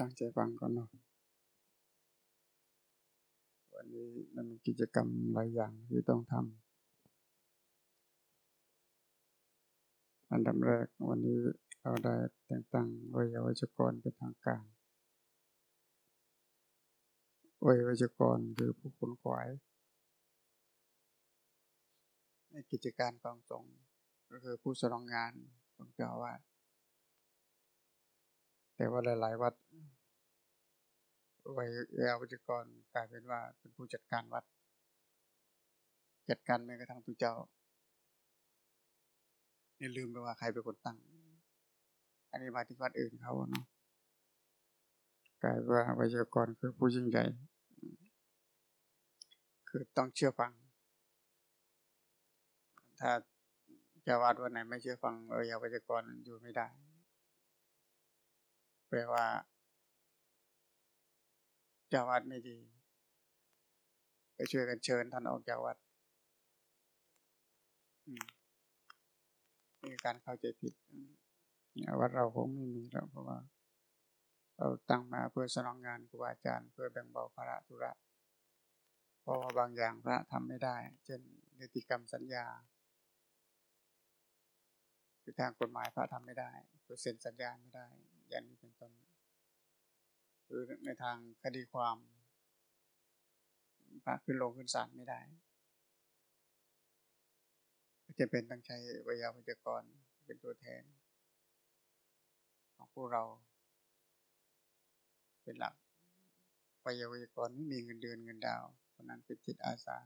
ตั้งใจฟังก่อนเนาะวันนี้มันมีกิจกรรมหลายอย่างที่ต้องทำอันดับแรกวันนี้เราได้แต่งตั้งวิยาวัจกรเป็นทางการวิยาวัจกรคือผู้คนขวายในกิจการกองสงก็คือผู้สรองงานของเจ้าว่า แต่ว่าหลาย ๆ วัดวัยยาวัจกรกลายเป็นว่าเป็นผู้จัดการวัด จัดการแม้กระทั่งตัวเจ้านี่ลืมไปว่าใครเป็นคนตั้ง อันนี้มาที่วัดอื่นเขาเนาะกลายว่าวิยากรคือผู้ยิ่งใหญ่ คือต้องเชื่อฟัง ถ้าจ้าวาดวันไหนไม่เชื่อฟังเออยาวิจกรอยู่ไม่ได้ แปลว่าเจ้าวัดไม่ดี ไปช่วยกันเชิญท่านออกจากวัดมีการเข้าใจผิดวัดเราคงไม่มีแล้วเพราะว่า เราตั้งมาเพื่อสนองงานครูบาอาจารย์เพื่อแบ่งเบาภาระธุระเพราะว่าบางอย่างพระทำไม่ได้ เช่นนิติกรรมสัญญาคือทางกฎหมายพระทำไม่ได้เปอร์เซ็นสัญญาไม่ได้ อย่างนี้เป็นต้นหรือในทางคดีความพระขึ้นลงขึ้นศาลไม่ได้จะเป็นต้องใช้วิยาวิจกรเป็นตัวแทน ของพวกเรา เป็นหลักวิยาวิจกรไม่มีเงินเดือนเงินดาวเพราะนั้นเป็นจิตอาสา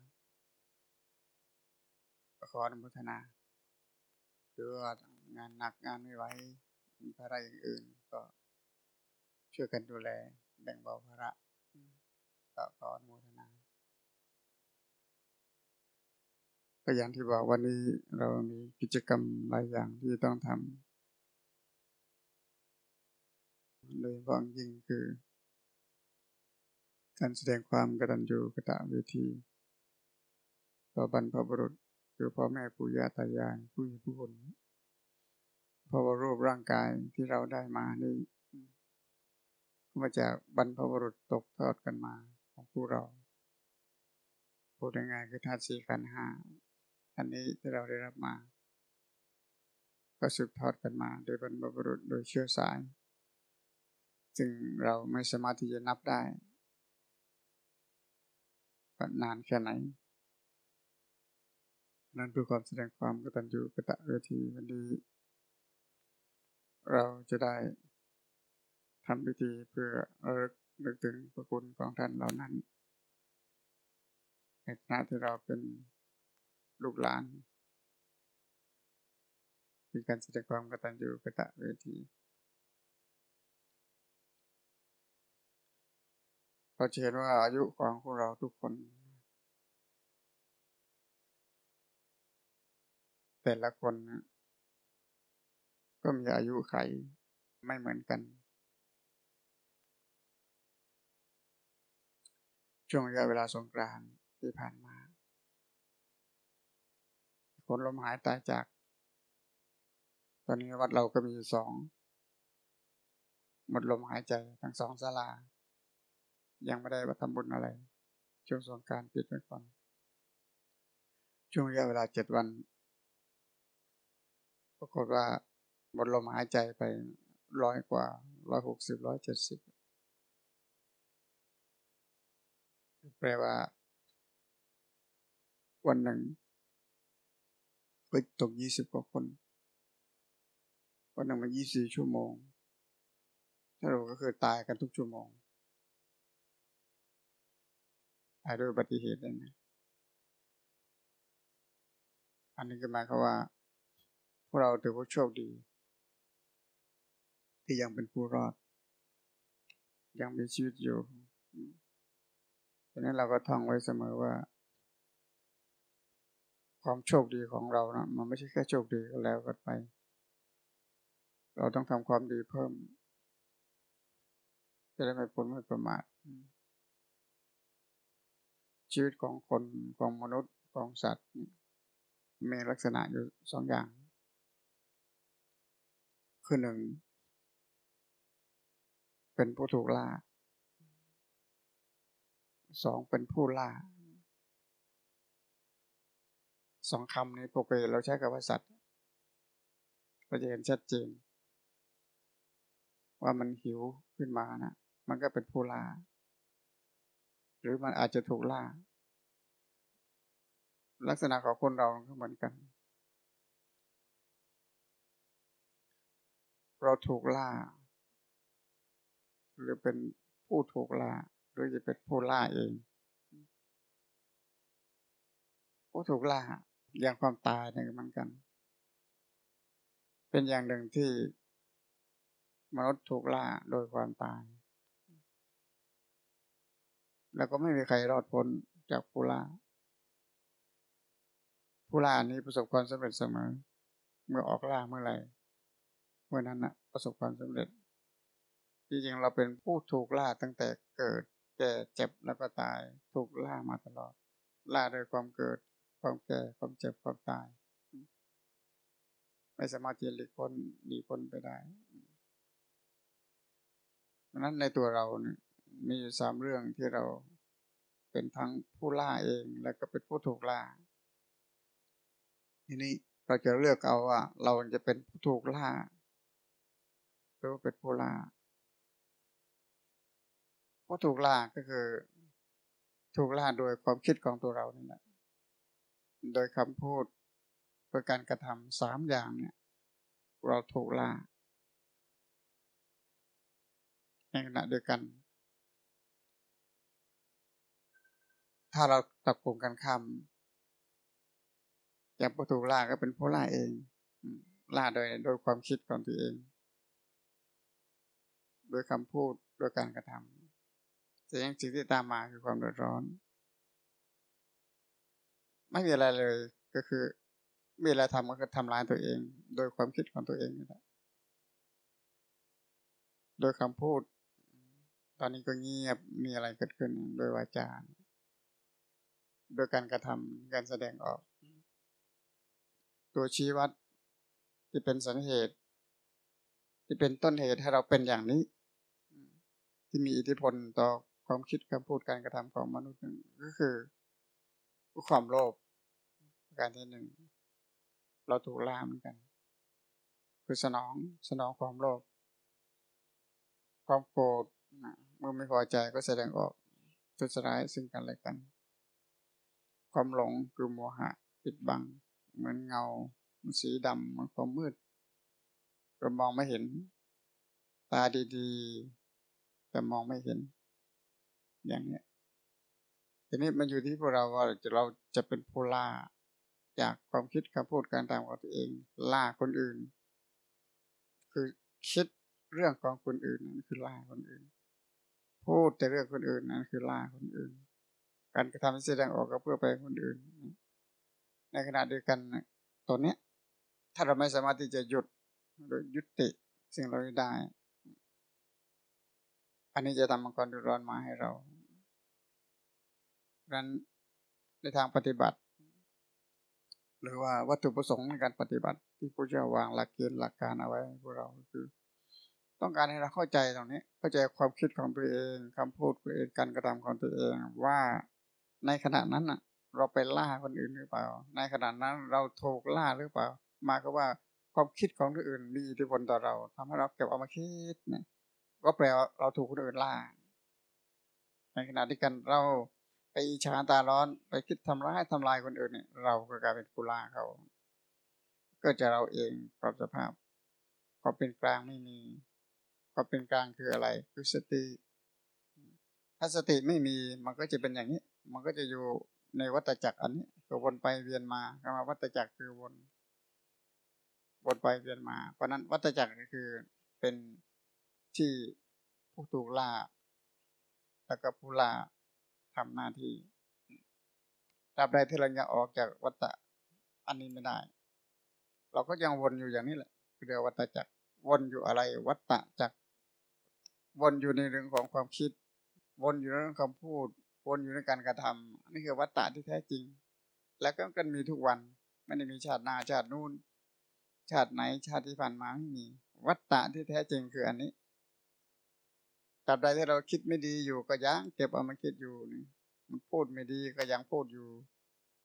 ขออนุโมทนาหรือว่างานหนักงานไม่ไหวมีภาระอย่างอื่น ก็ช่วยกันดูแลแบ่งเบาภาระก็ขออนุโมทนาก็อย่างที่บอกวันนี้เรามีกิจกรรมหลายอย่างที่ต้องทำโดยเฉพาะยิ่งคือ การแสดงความกตัญญูกตเวทีต่อบรรพบุรุษ คือพ่อแม่ปู่ย่าตายายผู้มีผู้คน เพราะว่ารูปร่างกายที่เราได้มานี่มาจากบรรพบุรุษตกทอดกันมาของผู้เราพูดง่ายๆคือธาตุสี่ขันห้าอันนี้ที่เราได้รับมา ก็สืบทอดกันมาโดยบรรพบุรุษโดยเชื้อสายจึงเราไม่สามารถที่จะนับได้นานแค่ไหน นั้นเพื่อความแสดงความกตัญญูกตเวทีวันนี้ เราจะได้ทำพิธีเพื่อระลึกนึกถึงพระคุณของท่านเหล่านั้น ในฐานะที่เราเป็นลูกหลาน มีการแสดงความกตัญญูกตะเวทีเราเห็นว่าอายุของพวกเราทุกคน แต่ละคนนะ ก็มีอายุไขไม่เหมือนกัน ช่วงระยะเวลาสงกรานต์ที่ผ่านมาคนลมหายตายจาก ตอนนี้วัดเราก็มีสองหมดลมหายใจทั้งสองศาลา ยังไม่ได้มาทำบุญอะไร ช่วงสงการปิดไว้ก่อนช่วงระยะเวลาเจ็ดวัน ปรากฏว่า หมดลมหายใจไปร้อยกว่าร้อยหกสิบร้อยเจ็ดสิบแปลว่า วันหนึ่งไปตกยี่สิบกว่าคน วันหนึ่งมันยี่สี่ชั่วโมงถ้าเราก็คือตายกันทุกชั่วโมงตายด้วยอุบัติเหตุเลยนะอันนี้ก็หมายความว่า พวกเราถือว่าโชคดี ที่ยังเป็นผู้รอด ยังมีชีวิตอยู่ดังนั้นเราก็ท่องไว้เสมอว่า ความโชคดีของเรานะมันไม่ใช่แค่โชคดีก็แล้วกันไป เราต้องทำความดีเพิ่ม จะได้ไม่พ้นไม่ประมาทชีวิตของคนของมนุษย์ของสัตว์มีลักษณะอยู่สองอย่าง คือหนึ่ง เป็นผู้ถูกล่าสองเป็นผู้ล่าสองคำในปกติเราใช้กับว่าสัตว์เราจะเห็นชัดเจน ว่ามันหิวขึ้นมานะมันก็เป็นผู้ล่า หรือมันอาจจะถูกล่า ลักษณะของคนเราก็เหมือนกัน เราถูกล่า หรือเป็นผู้ถูกล่าหรือจะเป็นผู้ล่าเอง ผู้ถูกล่าอย่างความตายเนี่ยเหมือนกัน เป็นอย่างหนึ่งที่มนุษย์ถูกล่าโดยความตาย แล้วก็ไม่มีใครรอดพ้นจากผู้ล่า ผู้ล่านี้ประสบความสำเร็จเสมอ เมื่อออกล่าเมื่อไหร่เมื่อนั้นนะประสบความสำเร็จ จริงๆเราเป็นผู้ถูกล่าตั้งแต่เกิดแก่เจ็บแล้วก็ตาย ถูกล่ามาตลอด ล่าโดยความเกิด ความแก่ความเจ็บความตาย ไม่สามารถจะหลีกพ้นหลีกพ้นไปได้เพราะนั้นในตัวเราเนี่ยมีอยู่สามเรื่องที่เราเป็นทั้งผู้ล่าเองแล้วก็เป็นผู้ถูกล่า ทีนี้เราจะเลือกเอาว่า เราจะเป็นผู้ถูกล่าหรือว่าเป็นผู้ล่า ผู้ถูกล่าก็คือ ถูกล่าโดยความคิดของตัวเรานี่แหละโดยคำพูดโดยการกระทำสามอย่างเนี่ย เราถูกล่าในขณะเดียวกัน ถ้าเราตับกลุ่มกันคำอย่างผู้ถูกล่าก็เป็นผู้ล่าเองล่าโดยโดยความคิดของตัวเอง โดยคำพูดโดยการกระทำ แต่ยังสิ่งที่ตามมาคือความเดือดร้อน ไม่มีอะไรเลยก็คือมีอะไรทำก็คือทำร้ายตัวเอง โดยความคิดของตัวเองนี่แหละโดยคำพูด ตอนนี้ก็เงียบมีอะไรเกิดขึ้นโดยวาจาโดยการกระทำการแสดงออก ตัวชี้วัดที่เป็นสาเหตุ ที่เป็นต้นเหตุให้เราเป็นอย่างนี้ ที่มีอิทธิพลต่อ ความคิดคำพูดการกระทำของมนุษย์หนึ่งก็คือ ความโลภการที่หนึ่งเราถูกล่าเหมือนกัน คือสนองสนองความโลภความโกรธเมื่อไม่พอใจก็แสดงออกทุจร้ายซึ่งกันและกัน ความหลงคือโมหะปิดบัง เหมือนเงาสีดำเหมือนความมืดเรามองไม่เห็น ตาดีๆ แต่มองไม่เห็น อย่างนี้ทีนี้มันอยู่ที่พวกเราว่าเราจะเป็นผู้ล่า จากความคิดคำพูดการตามของตัวเอง ล่าคนอื่น คือคิดเรื่องของคนอื่นนั่นคือล่าคนอื่น พูดแต่เรื่องคนอื่นนั่นคือล่าคนอื่น การกระทำแสดงออกก็เพื่อไปคนอื่น ในขณะเดียวกันตัวเนี้ย ถ้าเราไม่สามารถที่จะหยุดโดยยุติสิ่งเราได้ อันนี้จะทำมังกรดุร้อนมาให้เรานั้นในทางปฏิบัติ หรือว่าวัตถุประสงค์ในการปฏิบัติ ที่พระเจ้าวางหลักเกณฑ์หลักการเอาไว้พวกเราคือ ต้องการให้เราเข้าใจตรงนี้ เข้าใจความคิดของตัวเองคำพูดตัวเองการกระทำของตัวเองว่าในขณะนั้นอะเราไปล่าคนอื่นหรือเปล่า ในขณะนั้นเราถูกล่าหรือเปล่า มาก็ว่าความคิดของคนอื่นมีอิทธิพลต่อเราทำให้เราเก็บเอามาคิดเนี่ย ก็แปลว่าเราถูกคนอื่นล่า ในขณะที่กันเราไปฉาตาร้อนไปคิดทำร้ายทำลายคนอื่นเนี่ยเราก็กลายเป็นผู้ล่าเขา ก็จะเราเองปรับสภาพพอเป็นกลางไม่มีพอเป็นกลางคืออะไรคือสติ ถ้าสติไม่มีมันก็จะเป็นอย่างนี้ มันก็จะอยู่ในวัฏจักรอันนี้ก็วนไปเวียนมาคำว่าวัฏจักรคือวนวนไปเวียนมา เพราะนั้นวัฏจักรก็คือเป็น ที่ผู้ถูกล่า แล้วก็ผู้ล่าทำหน้าที่ตราบใดที่เรายังออกจากวัฏอันนี้ไม่ได้ เราก็ยังวนอยู่อย่างนี้แหละเรียกวัฏจักรวนอยู่อะไร วัฏจักรวนอยู่ในเรื่องของความคิด วนอยู่ในเรื่องคำพูด วนอยู่ในการกระทำนี่คือวัฏฏะที่แท้จริง แล้วก็กันมีทุกวันไม่ได้มีชาติหน้าชาตินู่น ชาติไหนชาติที่ผ่านมาไม่มี วัฏฏะที่แท้จริงคืออันนี้ ตราบใดที่เราคิดไม่ดีอยู่ก็ยังเก็บเอามาคิดอยู่นี่มันพูดไม่ดีก็ยังพูดอยู่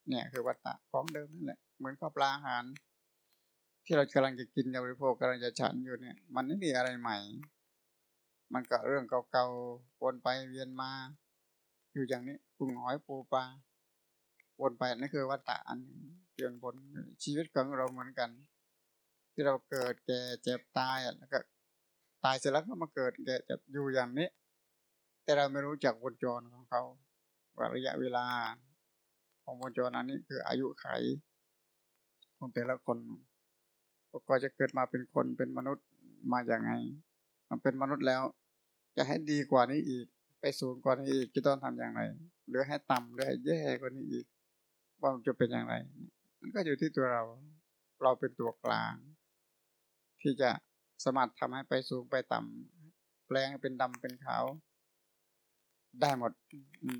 เนี่ยคือวัตตะของเดิมนั่นแหละเหมือนข้าวปลาอาหาร ที่เรากำลังจะกินจะบริโภคกำลังจะฉันอยู่เนี่ย มันไม่มีอะไรใหม่ มันก็เรื่องเก่าๆวนไปเวียนมา อยู่อย่างนี้กุ้งหอยปูปลาวนไปนั่นคือวัตตะอันเปลี่ยนบนชีวิตของเราเหมือนกัน ที่เราเกิดแก่เจ็บตายแล้วก็ ตายเสร็จแล้วก็มาเกิดแก่จ็บอยู่อย่างนี้ แต่เราไม่รู้จักวงจรของเขาว่าระยะเวลา ของวงจรนั้นนี้คืออายุไขของแต่ละคนก็จะเกิดมาเป็นคนเป็นมนุษย์มาอย่างไง มันเป็นมนุษย์แล้ว จะให้ดีกว่านี้อีก ไปสูงกว่านี้อีกจะต้องทำอย่างไร หรือให้ต่ำหรือให้แย่กว่านี้อีก ว่ามันจะเป็นอย่างไรมันก็อยู่ที่ตัวเรา เราเป็นตัวกลาง ที่จะ สามารถทำให้ไปสูงไปต่ำแปลงเป็นดำเป็นขาว ได้หมด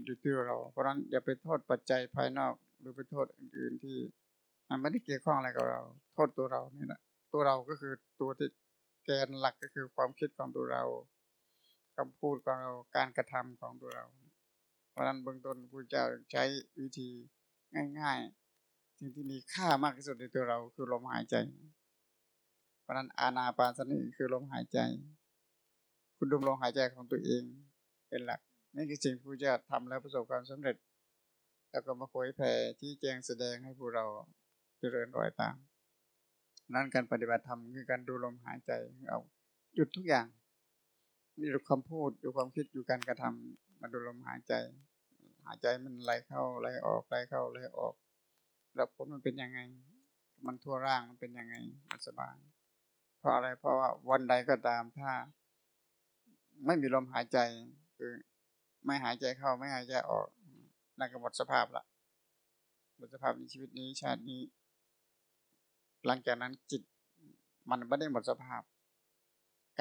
อยู่ที่เรา เพราะนั้นอย่าไปโทษปัจจัยภายนอก หรือไปโทษอื่นๆที่มันไม่ได้เกี่ยวข้องอะไรกับเรา โทษตัวเรานี่แหละตัวเราก็คือตัวที่แกนหลักก็คือความคิดของตัวเราคำพูดของเราการกระทำของตัวเรา เพราะนั้นเบื้องต้นพระเจ้าใช้วิธีง่าย ๆ สิ่งที่มีค่ามากที่สุดในตัวเราคือลมหายใจ เพราะนั้นอาณาปานสติคือลมหายใจ คุณดูลมหายใจของตัวเองเป็นหลักนี่คือสิ่งที่พระเจ้าทำแล้วประสบความสำเร็จ แล้วก็มาเผยแผ่ที่แจงแสดงให้พวกเราเจริญรอยตาม นั้นการปฏิบัติธรรมคือการดูลมหายใจเอาหยุดทุกอย่างมีคำพูดอยู่ความคิดอยู่การกระทำมาดูลมหายใจ หายใจมันไหลเข้าไหลออกไหลเข้าไหลออก แล้วผลมันเป็นยังไง มันทั่วร่างมันเป็นยังไงมันสบาย ราะอะไร เพราะว่าวันใดก็ตามถ้า ไม่มีลมหายใจ คือ ไม่หายใจเข้าไม่หายใจออกนั่นก็หมดสภาพละหมดสภาพในชีวิตนี้ชาตินี้ หลังจากนั้นจิตมันไม่ได้หมดสภาพ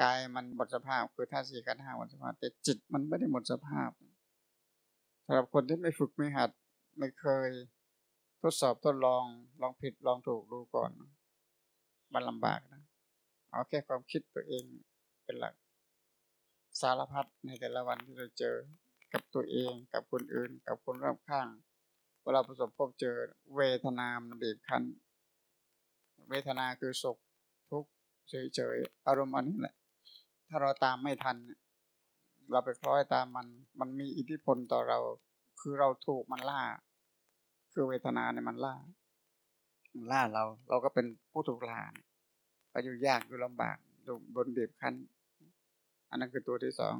กายมันหมดสภาพ คือธาสี่กันห้าหมดสภาพ แต่จิตมันไม่ได้หมดสภาพสำหรับคนที่ไม่ฝึกไม่หัด ไม่เคย ทดสอบทดลองลองผิดลองถูกดูก่อน มันลำบากนะ เอาแค่ความคิดตัวเองเป็นหลัก สารพัดในแต่ละวันที่เราเจอกับตัวเองกับคนอื่น กับคนรอบข้าง เวลาประสบพบเจอเวทนามบีบคั้น เวทนาคือสุขทุกข์เฉยๆอารมณ์อันนี้แหละ ถ้าเราตามไม่ทัน เราไปคล้อยตามมันมันมีอิทธิพลต่อเรา คือเราถูกมันล่า คือเวทนาเนี่ยมันล่าล่าเราเราก็เป็นผู้ถูกล่า ก็อยู่ยากอยู่ลำบากบนเบีบคั้น อันนั้นคือตัวที่สอง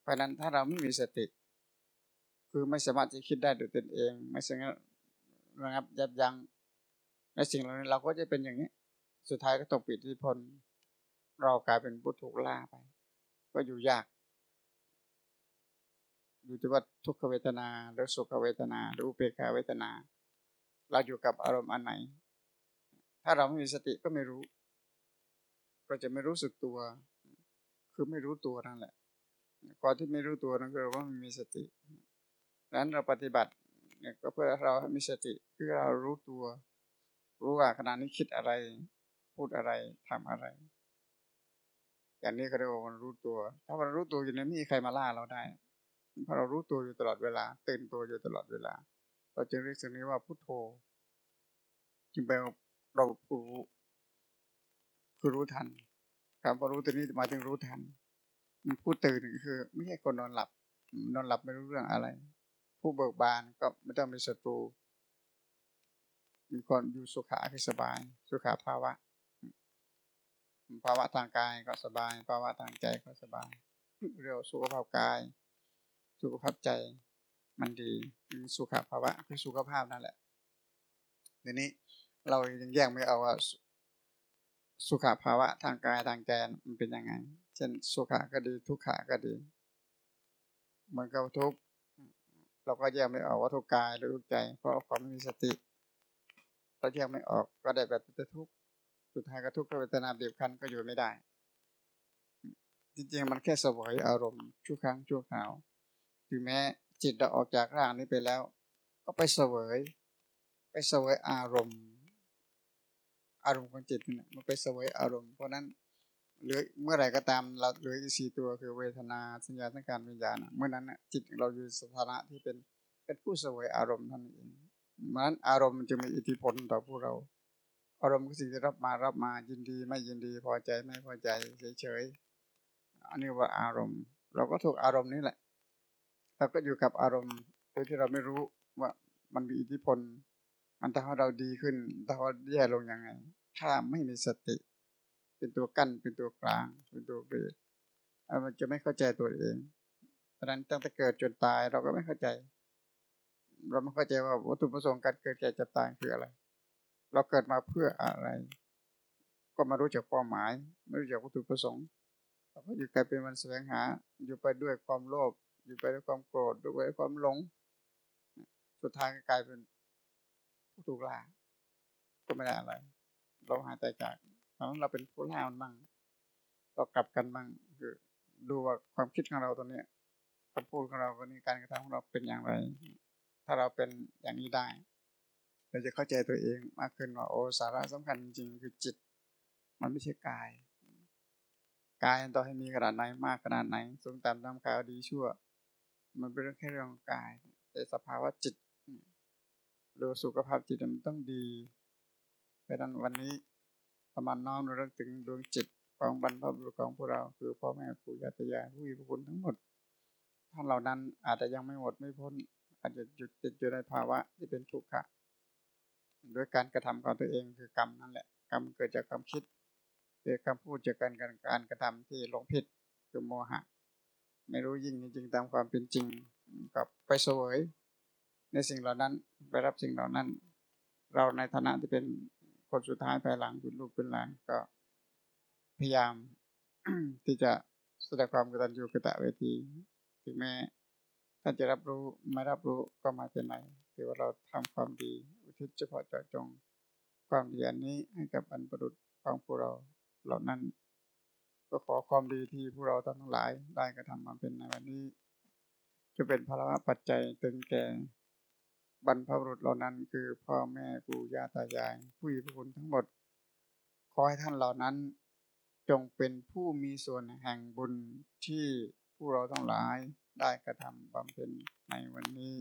เพราะนั้นถ้าเราไม่มีสติ คือไม่สามารถจะคิดได้ด้วยตนเอง ไม่สามารถระงับยับยั้งในสิ่งเหล่านี้เราก็จะเป็นอย่างนี้ สุดท้ายก็ตกปิดที่พลเรากลายเป็นผู้ถูกล่าไป ก็อยู่ยากอยู่ที่ว่าทุกขเวทนาหรือสุขเวทนาหรืออุเบกขาเวทนา เราอยู่กับอารมณ์อันไหน ถ้าเราไม่มีสติก็ไม่รู้ ก็จะไม่รู้สึกตัว คือไม่รู้ตัวนั่นแหละก่อนที่ไม่รู้ตัวนั่นคือว่าไม่มีสติดังนั้นเราปฏิบัติเนี่ยก็เพื่อเราให้มีสติคือเรารู้ตัว รู้ว่าขณะนี้คิดอะไร พูดอะไรทำอะไร อย่างนี้ก็เรียกว่ามันรู้ตัว ถ้าเรารู้ตัวอยู่ในนี้ใครมาล่าเราได้เพราะเรารู้ตัวอยู่ตลอดเวลา ตื่นตัวอยู่ตลอดเวลา เราจึงเรียกสิ่งนี้ว่าพุทโธจึงแปลว่าเรารู้ คือรู้ทันคำว่ารู้ตัวนี้มาถึงรู้ทันผู้ตื่นคือ ไม่ใช่คนนอนหลับ นอนหลับไม่รู้เรื่องอะไร ผู้เบิกบานก็ไม่ต้องมีศัตรู มีคนอยู่สุขาคือสบาย สุขาภาวะ ภาวะทางกายก็สบาย ภาวะทางใจก็สบาย เรียกสุขภาพกาย สุขภาพใจมันดีสุขภาวะคือสุขภาพนั่นแหละทีนี้เรายังแยกไม่เอาว่า สุขภาวะทางกายทางใจมันเป็นยังไง เช่นสุขะก็ดีทุกขะก็ดีเหมือนกับทุกเราก็แยกไม่ออกว่าทุกกายหรือทุกใจ เพราะความไม่มีสติเราแยกไม่ออกก็ได้แบบจะทุกข์สุดท้ายก็ทุกข์เวทนาเบียบคั้นก็อยู่ไม่ได้ จริงๆมันแค่สวยอารมณ์ชั่วครั้งชั่วคราวถึงแม้จิตเราออกจากร่างนี้ไปแล้ว ก็ไปเสวย ไปเสวยอารมณ์ อารมณ์ของจิตเนี่ยมันไปเสวยอารมณ์เพราะนั้นเหลือเมื่อไหร่ก็ตามเราเหลืออีกสี่ตัวคือเวทนาสัญญาสังการวิญญาณอะเมื่อนั้นนะจิตเราอยู่สถานะที่เป็นเป็นผู้เสวยอารมณ์ท่านเองมันอารมณ์มันจะมีอิทธิพลต่อพวกเรา อารมณ์คือสิ่งที่รับมารับมายินดีไม่ยินดีพอใจไม่พอใจเฉยๆอันนี้ว่าอารมณ์ เราก็ถูกอารมณ์นี้แหละเราก็อยู่กับอารมณ์โดยที่เราไม่รู้ว่ามันมีอิทธิพล มันทำให้เราดีขึ้นทำให้แย่ลงยังไง ถ้าไม่มีสติ เป็นตัวกั้นเป็นตัวกลาง เป็นตัวเบรกมันจะไม่เข้าใจตัวเองเพราะนั้นตั้งแต่เกิดจนตายเราก็ไม่เข้าใจ เราไม่เข้าใจว่าวัตถุประสงค์การเกิดแก่จ็บตายคืออะไร เราเกิดมาเพื่ออะไร ก็มารู้จักเป้าหมาย ไม่รู้จักวัตถุประสงค์เราก็อยู่กลายเป็นมันแสวงหา อยู่ไปด้วยความโลภอยู่ไปด้วยความโกรธด้วยความหลง สุดท้ายก็กลายเป็น ผู้ถูกล่าก็ไม่ได้อะไร เราหายใจจากเพราะเราเป็นผู้ล่ามันบ้างเรากลับกันบ้างคือ ดูว่าความคิดของเราตอนนี้คำพูดของเราวันนี้การกระทำของเราเป็นอย่างไร ถ้าเราเป็นอย่างนี้ได้ เราจะเข้าใจตัวเองมากขึ้นว่าโอ้สาระสำคัญจริงคือจิต มันไม่ใช่กาย กายต่อให้มีขนาดไหนมากขนาดไหนสูงต่ำดำขาวดีชั่ว มันเป็นเรื่องแค่เรื่องของกาย แต่สภาวะจิต หรือสุขภาพจิตมันต้องดีเพราะนั้นวันนี้ประมาณน้อมระลึกถึงดวงจิตของบรรพบุรุษของพวกเราคือพ่อแม่ปู่ย่าตายายผู้มีพระคุณทั้งหมดท่านเหล่านั้นอาจจะยังไม่หมดไม่พ้น อาจจะหยุดติดอยู่ในภาวะที่เป็นทุกข์ด้วยการกระทำของตัวเองคือกรรมนั่นแหละ กรรมเกิดจากความคิดเกิดคำพูดจากการการการกระทำที่หลงผิดคือโมหะ ไม่รู้ยิ่งจริงตามความเป็นจริงกับไปเสวย ในสิ่งเหล่านั้นไปรับสิ่งเหล่านั้น เราในฐานะที่เป็นคนสุดท้ายภายหลังเป็นลูกเป็นหลานก็พยายามที่จะแสดงความกตัญญูกตเวที ถึงแม้ท่านจะรับรู้ไม่รับรู้ก็มาเป็นไรถือว่าเราทำความดีอุทิศเฉพาะเจาะจงความดีอันนี้ให้กับบรรพบุรุษของพวกเราเหล่านั้น ก็ขอความดีที่พวกเราทั้งหลายได้กระทำมาเป็นในวันนี้ จะเป็นพละปัจจัยถึงแก่ บรรพบุรุษเหล่านั้น คือพ่อแม่ปู่ย่าตายาย ผู้มีพระคุณทั้งหมด ขอให้ท่านเหล่านั้น จงเป็นผู้มีส่วนแห่งบุญที่ผู้เราทั้งหลายได้กระทำบำเพ็ญในวันนี้